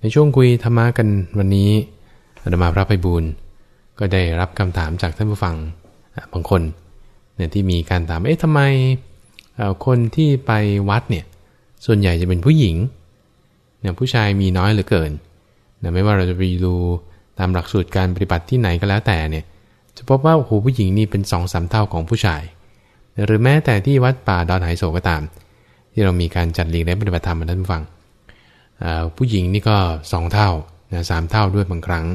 ในช่วงคุยธรรมะกันวันนี้อาตมาพระไพบูลก็ได้รับคำถามจากท่านผู้ฟังบางคนเนี่ยที่มีการถาม เอ๊ะทำไมคนที่ไปวัดเนี่ย ส่วนใหญ่จะเป็นผู้หญิงเนี่ยผู้ชายมีน้อยเหลือเกินนะไม่ว่าเราจะไปดูตามหลักสูตรการปฏิบัติที่ไหนก็แล้วแต่เนี่ย จะพบว่าโอ้โหผู้หญิงนี่เป็นสองสามเท่าของผู้ชาย หรือแม้แต่ที่วัดป่าดอนไหโศก็ตาม ที่เรามีการจัดเรียนและปฏิบัติธรรมมาท่านผู้ฟัง ผู้หญิงนี่ก็สองเท่านะสามเท่าด้วยบางครั้ง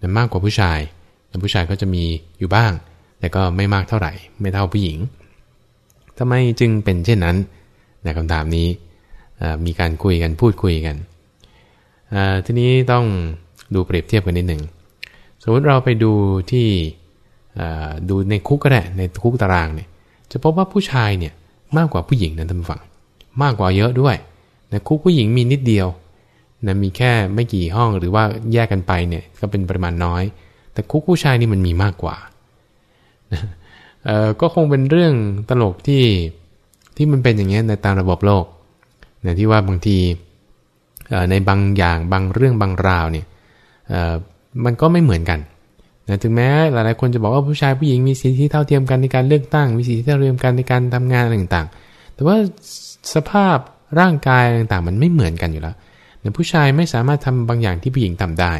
นะมากกว่าผู้ชาย แต่ผู้ชายก็จะมีอยู่บ้าง แต่ก็ไม่มากเท่าไหร่ ไม่เท่าผู้หญิงทำไมจึงเป็นเช่นนั้นนะคำถามนี้มีการคุยกันพูดคุยกัน ทีนี้ต้องดูเปรียบเทียบกันนิดหนึ่ง สมมติเราไปดูที่ดูในคุกก็ได้ในคุกตารางเนี่ยจะพบว่าผู้ชายเนี่ยมากกว่าผู้หญิงนะท่านผู้ฟัง มากกว่าเยอะด้วย นะคุกผู้หญิงมีนิดเดียวนะมีแค่ไม่กี่ห้องหรือว่าแยกกันไปเนี่ยก็เป็นปริมาณน้อย แต่คุกผู้ชายนี่มันมีมากกว่านะก็คงเป็นเรื่องตลกที่ที่มันเป็นอย่างนี้ยในตามระบบโลกนะที่ว่าบางทีในบางอย่างบางเรื่องบางราวเนี่ยมันก็ไม่เหมือนกันนะถึงแม้หลายๆคนจะบอกว่าผู้ชายผู้หญิงมีสิทธิเท่าเทียมกันในการเลือกตั้ง มีสิทธิเท่าเทียมกันในการทำงานอะไรต่างๆ แต่ว่าสภาพ ร่างกายต่างๆ มันไม่เหมือนกันอยู่แล้วผู้ชายไม่สามารถทำบางอย่างที่ผู้หญิงทำได้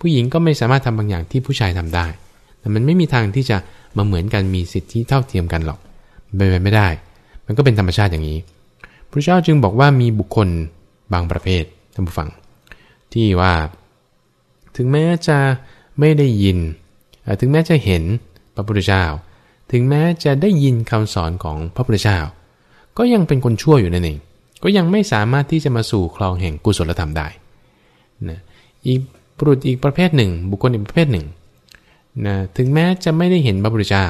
ผู้หญิงก็ไม่สามารถทำบางอย่างที่ผู้ชายทำได้ แต่มันไม่มีทางที่จะมาเหมือนกันมีสิทธิเท่าเทียมกันหรอกเป็นไปไม่ได้ มันก็เป็นธรรมชาติอย่างนี้พระเจ้าจึงบอกว่ามีบุคคลบางประเภทท่านผู้ฟัง ที่ว่า ถึงแม้จะไม่ได้ยิน ถึงแม้จะเห็นพระพุทธเจ้า ถึงแม้จะได้ยินคำสอนของพระพุทธเจ้า ก็ยังเป็นคนชั่วอยู่นั่นเอง ก็ยังไม่สามารถที่จะมาสู่คลองแห่งกุศลธรรมได้นะอีกบุรุษอีกประเภทหนึ่ง บุคคลอีกประเภทหนึ่งนะถึงแม้จะไม่ได้เห็นพระพุทธเจ้า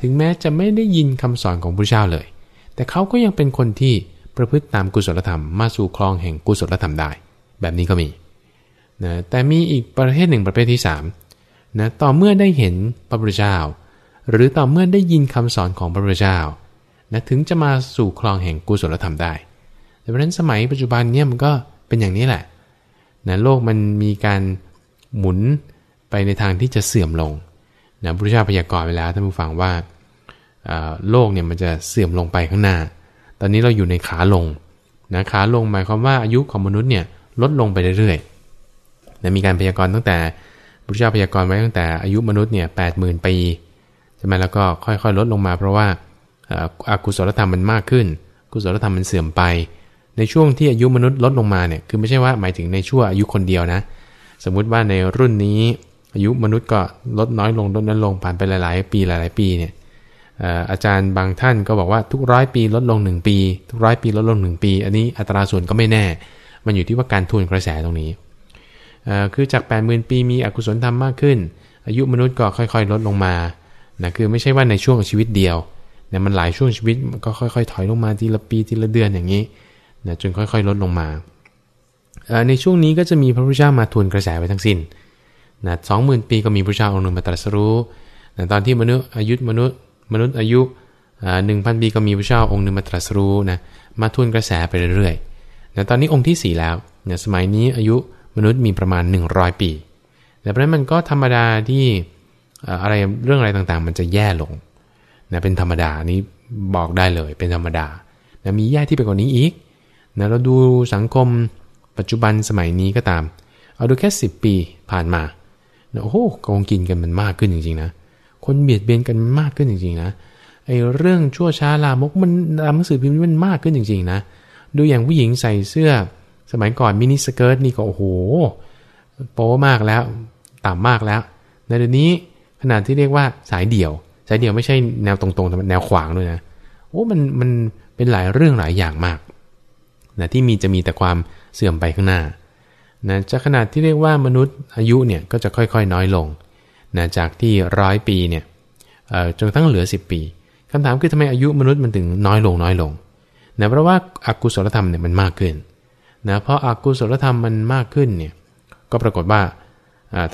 ถึงแม้จะไม่ได้ยินคำสอนของพระพุทธเจ้าเลย แต่เขาก็ยังเป็นคนที่ประพฤติตามกุศลธรรมมาสู่คลองแห่งกุศลธรรมได้ แบบนี้ก็มีนะแต่มีอีกประเภทหนึ่งประเภทที่3นะต่อเมื่อได้เห็นพระพุทธเจ้า หรือต่อเมื่อได้ยินคำสอนของพระพุทธเจ้านะถึงจะมาสู่คลองแห่งกุศลธรรมได้ ดังนั้นสมัยปัจจุบันเนี่ยมันก็เป็นอย่างนี้แหละนะโลกมันมีการหมุนไปในทางที่จะเสื่อมลงนะพระพุทธเจ้าพยากรณ์ไปแล้วท่านผู้ฟังว่าโลกเนี่ยมันจะเสื่อมลงไปข้างหน้า ตอนนี้เราอยู่ในขาลงนะขาลงหมายความว่าอายุของมนุษย์เนี่ยลดลงไปเรื่อยๆนะมีการพยากรณ์ตั้งแต่พุทธเจ้าพยากรณ์ไว้ตั้งแต่อายุมนุษย์เนี่ยแปดหมื่นปีใช่ไหมแล้วก็ค่อยๆ ลดลงมาเพราะว่าอากุศลธรรมมันมากขึ้น กุศลธรรมมันเสื่อมไป ในช่วงที่อายุมนุษย์ลดลงมาเนี่ยคือไม่ใช่ว่าหมายถึงในช่วงอายุคนเดียวนะ สมมุติว่าในรุ่นนี้ อายุมนุษย์ก็ลดน้อยลงลดน้อยลงผ่านไปหลาย ๆ ปีหลาย ๆ ปีเนี่ยอาจารย์บางท่านก็บอกว่าทุกร้อยปีลดลง 1 ปี ทุกร้อยปีลดลง 1 ปี อันนี้อัตราส่วนก็ไม่แน่ มันอยู่ที่ว่าการทุนกระแสตรงนี้คือจาก 8 0,000 ปีมีอกุศลธรรมมากขึ้น อายุมนุษย์ก็ค่อยๆ ลดลงมานะคือไม่ใช่ว่าในช่วงชีวิตเดียวเนี่ยมันหลายช่วงชีวิตก็ค่อยๆ ถอยลงมาทีละปีทีละเดือนอย่างนี้ นะจนค่อยๆ ลดลงมาในช่วงนี้ก็จะมีพระพุทธเจ้ามาทวนกระแสไปทั้งสิ้นนะสองหมื่นปีก็มีพระเจ้าองค์หนึ่งมาตรัสรู้นะตอนที่มนุษย์อายุมนุษย์มนุษย์อายุหนึ่งพันปีก็มีพระเจ้าองค์หนึ่งมาตรัสรู้นะมาทุนกระแสไปเรื่อยๆแต่ตอนนี้องค์ที่ 4 แล้วนี่ยสมัยนี้อายุมนุษย์มีประมาณ 100 ปีแต่เพราะนั้นมันก็ธรรมดาที่อะไรเรื่องอะไรต่างๆ มันจะแย่ลงนะเป็นธรรมดานี้บอกได้เลยเป็นธรรมดานะมีแย่ที่ไปกว่านี้อีก นะเราดูสังคมปัจจุบันสมัยนี้ก็ตาม เอาดูแค่ 10 ปีผ่านมานะโอ้โหกองกินกันมันมากขึ้นจริงๆนะ คนเบียดเบียนกันมากขึ้นจริงๆนะ ไอ้เรื่องชั่วช้าลามกมันตามหนังสือพิมพ์มันมากขึ้นจริงๆนะ ดูอย่างผู้หญิงใส่เสื้อ สมัยก่อนมินิสเกิร์ตนี่ก็โอ้โห โป๊มากแล้ว ต่ำมากแล้ว ในเดี๋ยวนี้ขนาดที่เรียกว่าสายเดี่ยว สายเดี่ยวไม่ใช่แนวตรงๆแต่แนวขวางด้วยนะ โอ้ มัน มันเป็นหลายเรื่องหลายอย่างมาก นะที่มีจะมีแต่ความเสื่อมไปข้างหน้านะจะขนาดที่เรียกว่ามนุษย์อายุเนี่ยก็จะค่อยๆน้อยลงนะจากที่ร้อยปีเนี่ยจนทั้งเหลือ 10 ปีคำถามคือทำไมอายุมนุษย์มันถึงน้อยลงน้อยลงนะเพราะว่าอากุศลธรรมเนี่ยมันมากขึ้นนะเพราะอากุศลธรรมมันมากขึ้นเนี่ยก็ปรากฏว่า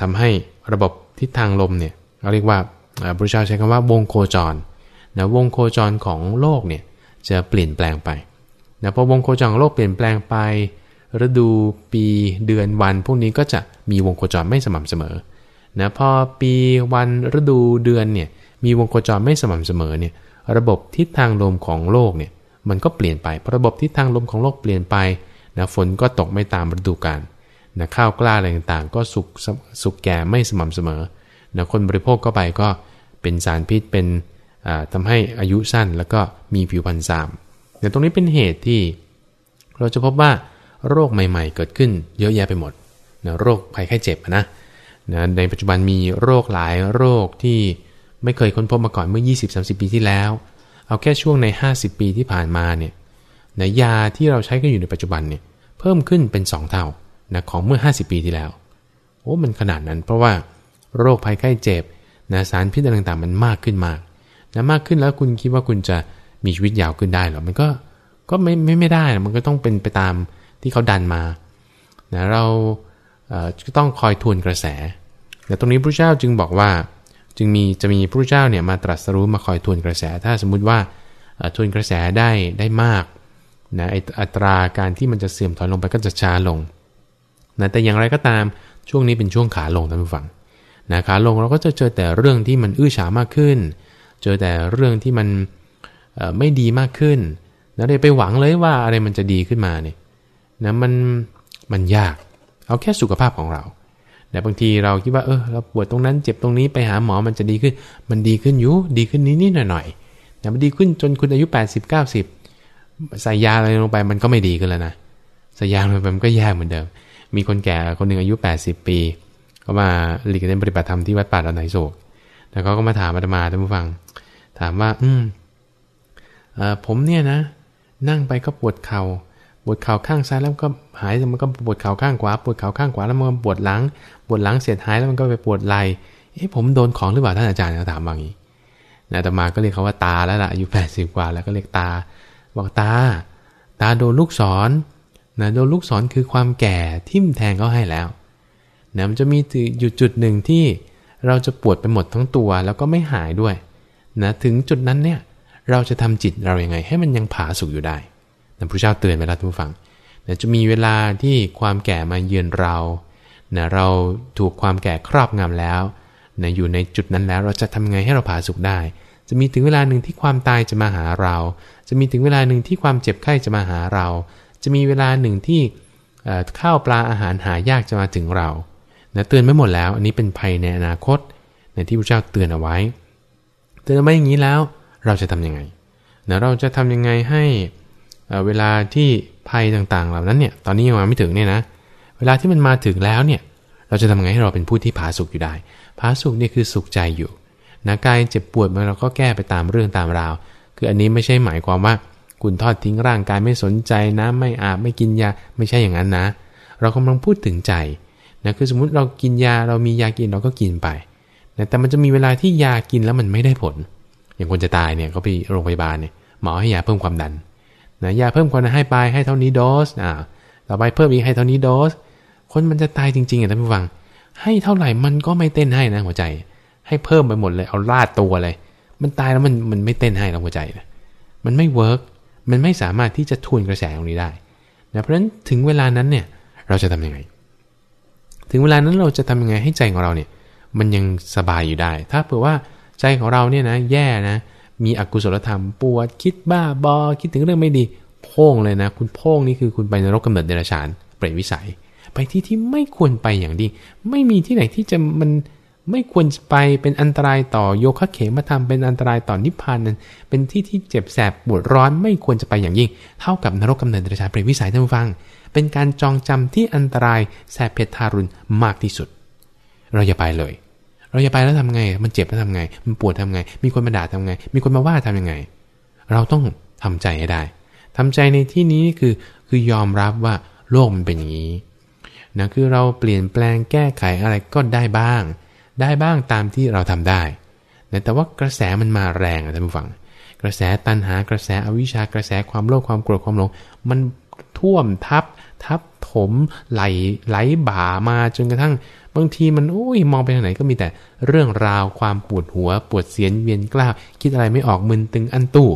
ทำให้ระบบทิศทางลมเนี่ยเราเรียกว่าพระเจ้าใช้คำว่าวงโคจรนะวงโคจรของโลกเนี่ยจะเปลี่ยนแปลงไป นะพอวงโคจรของโลกเปลี่ยนแปลงไป ฤดูปีเดือนวัน พวกนี้ก็จะมีวงโคจรไม่สม่ำเสมอนะพอปีวันฤดูเดือนเนี่ยมีวงโคจรไม่สม่ำเสมอเนี่ยระบบทิศทางลมของโลกเนี่ยมันก็เปลี่ยนไปพอระบบทิศทางลมของโลกเปลี่ยนไปนะฝนก็ตกไม่ตามฤดูกาลนะข้าวกล้าอะไรต่างๆ ก็สุกสุกแก่ไม่สม่ำเสมอนะคนบริโภคก็ไปก็เป็นสารพิษเป็นทำให้อายุสั้นแล้วก็มีผิวพรรณซาม เดี๋ยวตรงนี้เป็นเหตุที่ เราจะพบว่าโรคใหม่ ๆ เกิดขึ้นเยอะแยะไปหมดนะโรคภัยไข้เจ็บนะนะในปัจจุบันมีโรคหลายโรคที่ไม่เคยค้นพบมาก่อนเมื่อ 20-30 ปีที่แล้ว เอาแค่ช่วงใน 50 ปีที่ผ่านมาเนี่ยนะยาที่เราใช้กันอยู่ในปัจจุบันเนี่ยเพิ่มขึ้นเป็น 2 เท่านะของเมื่อ 50 ปีที่แล้วโอ้มันขนาดนั้น เพราะว่าโรคภัยไข้เจ็บนะสารพิษต่างๆ มันมากขึ้นมากนะมากขึ้นแล้วคุณคิดว่าคุณจะ มีชีวิตยาวขึ้นได้หรอมันก็ก็ไม่ไม่ไม่ได้มันก็ต้องเป็นไปตามที่เขาดันมานะเราก็ต้องคอยทวนกระแสแต่ตรงนี้พระเจ้าจึงบอกว่าจึงมีจะมีพระเจ้าเนี่ยมาตรัสรู้มาคอยทวนกระแส ถ้าสมมุติว่าทวนกระแสได้ได้มากนะอัตราการที่มันจะเสื่อมถอยลงไปก็จะช้าลงนะแต่อย่างไรก็ตามช่วงนี้เป็นช่วงขาลงท่านผู้ฟังนะขาลงเราก็จะเจอแต่เรื่องที่มันอื้อฉามากขึ้น เจอแต่เรื่องที่มัน ไม่ดีมากขึ้นนะเลยไปหวังเลยว่าอะไรมันจะดีขึ้นมาเนี่ยนะมันมันยาก เอาแค่สุขภาพของเราแต่บางทีเราคิดว่าเออเราปวดตรงนั้นเจ็บตรงนี้ไปหาหมอมันจะดีขึ้น มันดีขึ้นอยู่ดีขึ้นนิดๆหน่อยๆแต่มันดีขึ้นจนคุณอายุ 80 90 ใส่ยาอะไรลงไปมันก็ไม่ดีขึ้นแล้วนะใส่ยาลงไปมันก็แย่เหมือนเดิม มีคนแก่คนหนึ่งอายุ 80 ปี ก็มาหลีกเล่นปฏิบัติธรรมที่วัดป่าดอนไหนโศกแล้วเขาก็มาถามอาตมาท่านผู้ฟัง ถามว่า อืม ผมเนี่ยนะ นั่งไปก็ปวดเขา่าปวดเข่าข้างซ้ายแล้วก็หายมันก็ปวดเข่าข้างขวาปวดเข่าข้างขวาแล้วมันก็ปวดหลังปวดหลังเสียหายแล้วมันก็ไปปวดไหล่เอ๊ะผมโดนของหรือเปล่าท่านอาจารย์เขาถามว่างี้นะแต่มาก็เรียกเขาว่าตาแล้วล่ะอายุแปดสิบกว่าแล้วก็เรียกตา บอกตา ตาโดนลูกศรนะโดนลูกศรคือความแก่ทิ่มแทงเขาให้แล้วนะมันจะมีอยู่จุดหนึ่งที่เราจะปวดไปหมดทั้งตัวแล้วก็ไม่หายด้วยนะถึงจุดนั้นเนี่ย เราจะทำจิตเรายัางไง ให้มันยังผาสุกอยู่ได้นะพระเจ้าเตือนไว้แล้วทุกฝังนะจะมีเวลาที่ความแก่มาเยือนเรานะเราถูกความแก่ครอบงำแล้วนะอยู่ในจุดนั้นแล้วเราจะทำไงให้เราผาสุกได้ จะมีถึงเวลาหนึ่งที่ความตายจะมาหาเรา จะมีถึงเวลาหนึ่งที่ความเจ็บไข้จะมาหาเรา จะมีเวลาหนึ่งที่ข้าวปลาอาหารหายากจะมาถึงเรานะเตือนไม่หมดแล้ว อันนี้เป็นภัยในอนาคตในที่พระเจ้าเตือนเอาไว้ เตือนเอาไว้อย่างนี้แล้ว เราจะทํำยังไงนะเราจะทำยังไงให้เวลาที่ภัยต่างๆ เหล่านั้นเนี่ย ตอนนี้ยังมาไม่ถึงเนี่ยนะ เวลาที่มันมาถึงแล้วเนี่ย เราจะทำไงให้เราเป็นผู้ที่ผาสุกอยู่ได้ ผาสุกนี่คือสุขใจอยู่นะกายเจ็บปวดมันเราก็แก้ไปตามเรื่องตามราว คืออันนี้ไม่ใช่หมายความว่า คุณทอดทิ้งร่างกายไม่สนใจนะไม่อาบไม่กินยาไม่ใช่อย่างนั้นนะ เรากำลังพูดถึงใจนะคือสมมุติเรากินยาเรามียากินเราก็กินไปนะแต่มันจะมีเวลาที่ยากินแล้วมันไม่ได้ผล อย่างคนจะตายเนี่ยเขาไปโรงพยาบาลเนี่ยหมอให้ยาเพิ่มความดันนะยาเพิ่มความดันให้ไปให้เท่านี้โดสอ่าต่อไปเพิ่มอีกให้เท่านี้โดส คนมันจะตายจริงๆอะท่านผู้ฟัง ให้เท่าไหร่มันก็ไม่เต้นให้นะหัวใจ ให้เพิ่มไปหมดเลยเอาลาดตัวเลย มันตายแล้วมันมันไม่เต้นให้เราหัวใจนะมันไม่เวิร์กมันไม่สามารถที่จะทวนกระแสตรงนี้ได้นะเพราะฉะนั้นถึงเวลานั้นเนี่ยเราจะทํำยังไง ถึงเวลานั้นเราจะทำยังไงให้ใจของเราเนี่ย มันยังสบายอยู่ได้ ถ้าเผื่อว่า ใจของเราเนี่ยนะแย่นะ มีอกุศลธรรมปวดคิดบ้าบอ คิดถึงเรื่องไม่ดีโพ่งเลยนะ คุณโพ่งนี่คือคุณไปนรกกำเนิดเดรัจฉานเปรตวิสัย ไปที่ที่ไม่ควรไปอย่างดีไม่มีที่ไหนที่จะมันไม่ควรไปเป็นอันตรายต่อโยคะเขมธรรมเป็นอันตรายต่อนิพพานนั้น เป็นที่ที่เจ็บแสบปวดร้อนไม่ควรจะไปอย่างยิ่ง เท่ากับนรกกำเนิดเดรัจฉานเปรตวิสัยท่านฟัง เป็นการจองจำที่อันตรายแสบเผ็ดทารุณมากที่สุด เราอย่าไปเลย เราจะไปแล้วทำไง มันเจ็บแล้วทำไง มันปวดทำไง มีคนมาด่าทำไง มีคนมาว่าทํำยังไง เราต้องทำใจให้ได้ทำใจในที่นี้คือคือยอมรับว่าโลกมันเป็นอย่างนี้นะคือเราเปลี่ยนแปลงแก้ไขอะไรก็ได้บ้าง ได้บ้างตามที่เราทำได้นะแต่ว่ากระแสมันมาแรงท่านผู้ฟัง กระแสตันหากระแสอวิชากระแสความโลภความโกรธความหลง มันท่วมทับ ทับถมไหลไหลบ่ามาจนกระทั่ง บางทีมันโอ้ยมองไปทางไหนก็มีแต่เรื่องราวความปวดหัว ปวดเสียนเวียนกล้าวคิดอะไรไม่ออกมึนตึงอันตู้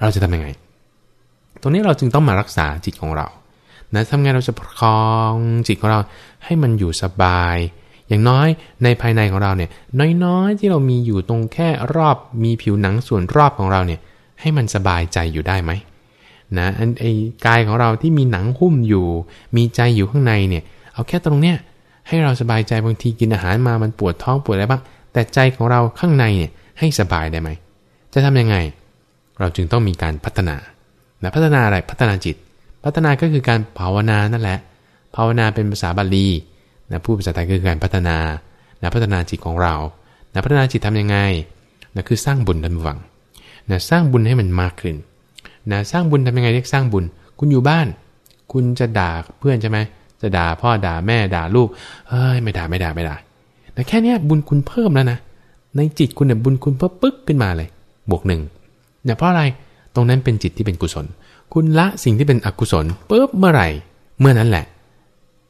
เราจะทำยังไง ตรงนี้เราจึงต้องมารักษาจิตของเรานะทำไงเราจะประคองจิตของเราให้มันอยู่สบาย อย่างน้อยในภายในของเราเนี่ย น้อยๆที่เรามีอยู่ตรงแค่รอบมีผิวหนังส่วนรอบของเราเนี่ย ให้มันสบายใจอยู่ได้ไหม นะอันไอ้กายของเราที่มีหนังหุ้มอยู่ มีใจอยู่ข้างในเนี่ย เอาแค่ตรงเนี้ยให้เราสบายใจบางทีกินอาหารมามันปวดท้องปวดอะไรบ้างแต่ใจของเราข้างในเนี่ยให้สบายได้ไหมจะทำยังไง เราจึงต้องมีการพัฒนานะพัฒนาอะไรพัฒนาจิต พัฒนาก็คือการภาวนานั่นแหละ ภาวนาเป็นภาษาบาลีนะพูดภาษาไทยคือการพัฒนานะพัฒนาจิตของเรานะพัฒนาจิตทํำยังไงนะคือสร้างบุญดันวังนะสร้างบุญให้มันมากขึ้น นะสร้างบุญทำยังไงเรียกสร้างบุญ คุณอยู่บ้าน คุณจะด่าเพื่อนใช่ไหมจะด่าพ่อด่าแม่ด่าลูกเฮ้ยไม่ด่าไม่ด่าไม่ด่าแต่แค่นี้บุญคุณเพิ่มแล้วนะในจิตคุณเนี่ยบุญคุณเพิ่มปึ๊กขึ้นมาเลย บวกหนึ่งเนี่ยเพราะอะไรตรงนั้นเป็นจิตที่เป็นกุศล คุณละสิ่งที่เป็นอกุศลปุ๊บเมื่อไหร่ เมื่อนั้นแหละ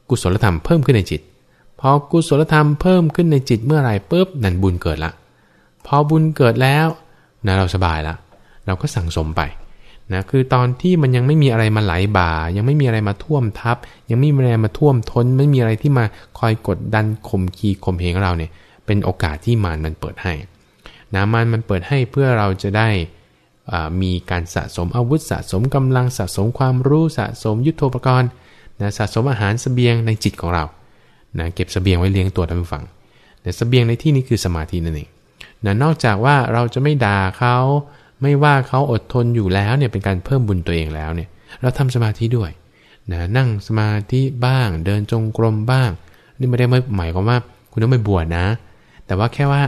กุศลธรรมเพิ่มขึ้นในจิตพอกุศลธรรมเพิ่มขึ้นในจิตเมื่อไหร่ปุ๊บนั่นบุญเกิดละ พอบุญเกิดแล้วนะเราสบายละ เราก็สั่งสมไป นะคือตอนที่มันยังไม่มีอะไรมาไหลบ่า ยังไม่มีอะไรมาท่วมทับ ยังไม่มีอะไรมาท่วมทนไม่มีอะไรที่มาคอยกดดันข่มขีข่มเหงเราเนี่ย เป็นโอกาสที่มารมันเปิดให้นะมารมันเปิดให้เพื่อเราจะได้มีการสะสมอาวุธสะสมกำลังสะสมความรู้สะสมยุทโธปกรณ์นะสะสมอาหารสเสบียงในจิตของเรานะเก็บสเสบียงไว้เลี้ยงตัวท่านผู้ฟังแต่สเสบียงในที่นี้คือสมาธินั่นเองนะนอกจากว่าเราจะไม่ด่าเขา ไม่ว่าเขาอดทนอยู่แล้วเนี่ยเป็นการเพิ่มบุญตัวเองแล้วเนี่ย เราทำสมาธิด้วยนะนั่งสมาธิบ้าง เดินจงกรมบ้าง นี่ไม่ได้หมายความว่า คุณต้องไปบวชนะ แต่ว่าแค่ว่า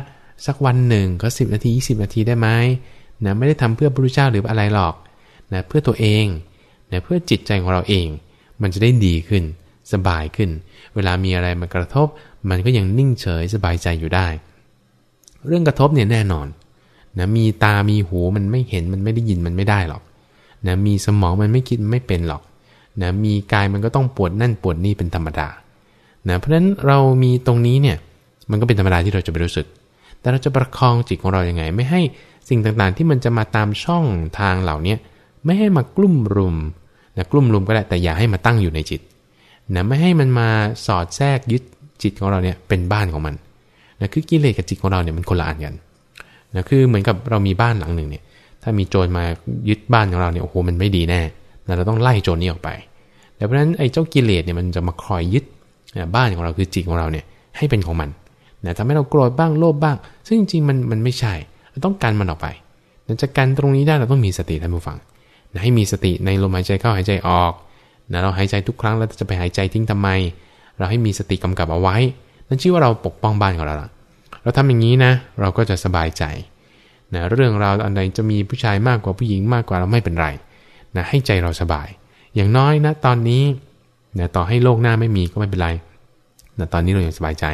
สักวันหนึ่งก็สิบนาทียี่สิบนาทีได้ไหมนะไม่ได้ทำเพื่อพระพุทธเจ้าหรืออะไรหรอกนะเพื่อตัวเองนะเพื่อจิตใจของเราเอง มันจะได้ดีขึ้น สบายขึ้น เวลามีอะไรมากระทบ มันก็ยังนิ่งเฉยสบายใจอยู่ได้ เรื่องกระทบเนี่ยแน่นอน นะมีตามีหูมันไม่เห็นมันไม่ได้ยินมันไม่ได้หรอกนะมีสมองมันไม่คิดไม่เป็นหรอกนะมีกายมันก็ต้องปวดนั่นปวดนี่เป็นธรรมดานะเพราะฉะนั้นเรามีตรงนี้เนี่ยมันก็เป็นธรรมดาที่เราจะไปรู้สึก แต่เราจะประคองจิตของเราอยัางไง ไม่ให้สิ่งต่างๆ ที่มันจะมาตามช่องทางเหล่านี้ไม่ให้มากลุ่มรุมนะกลุ่มรุมก็ได้แต่อย่าให้มาตั้งอยู่ในจิตนะไม่ให้มันมาสอดแทรกยึดจิตของเราเนี่ยเป็นบ้านของมันนะคือกิเลสกับจิตของเราเนี่ยมันคนละอันกัน นะคือเหมือนกับเรามีบ้านหลังหนึ่งเนี่ย ถ้ามีโจรมายึดบ้านของเราเนี่ยโอ้โหมันไม่ดีแน่นะเราต้องไล่โจรนี้ออกไปแต่เพราะฉะนั้นไอ้เจ้ากิเลสเนี่ยมันจะมาคอยยึดบ้านของเราคือจิตของเราเนี่ยให้เป็นของมันนะทำให้เราโกรธบ้างโลภบ้าง ซึ่งจริงๆมันมันไม่ใช่ต้องกันมันออกไปนะจะกันตรงนี้ได้เราต้องมีสติท่านผู้ฟังนะให้มีสติในลมหายใจเข้าหายใจออกนะเราหายใจทุกครั้งแล้วจะไปหายใจทิ้งทำไม เราให้มีสติกำกับเอาไว้ นั่นชื่อว่าเราปกป้องบ้านของเราละ เราทำอย่างนี้นะ เราก็จะสบายใจนะเรื่องราวอันใดจะมีผู้ชายมากกว่าผู้หญิงมากกว่าเราไม่เป็นไรนะให้ใจเราสบาย อย่างน้อยนะตอนนี้นะต่อให้โลกหน้าไม่มีก็ไม่เป็นไรนะตอนนี้เรายังสบายใจ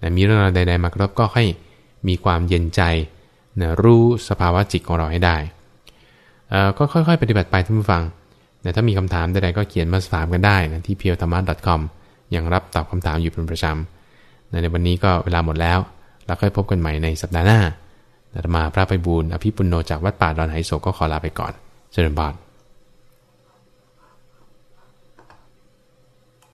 นะมีเรื่องราวใด ๆ มากระทบก็ให้มีความเย็นใจนะรู้สภาวะจิตของเราให้ได้ก็ค่อยๆ ปฏิบัติไปท่านผู้ฟังนะถ้ามีคำถามใดๆก็เขียนมาถามกันได้นะที่ p e e l t h a m a com ยังรับตอบคำถามอยู่เป็นประจำในวันนี้ก็เวลาหมดแล้ว แล้วค่อยพบกันใหม่ในสัปดาห์หน้าอาตมาพระไปบูรณ์อภิปุโนจากวัดป่าดอนไหโศกก็ขอลาไปก่อนเจริญบาน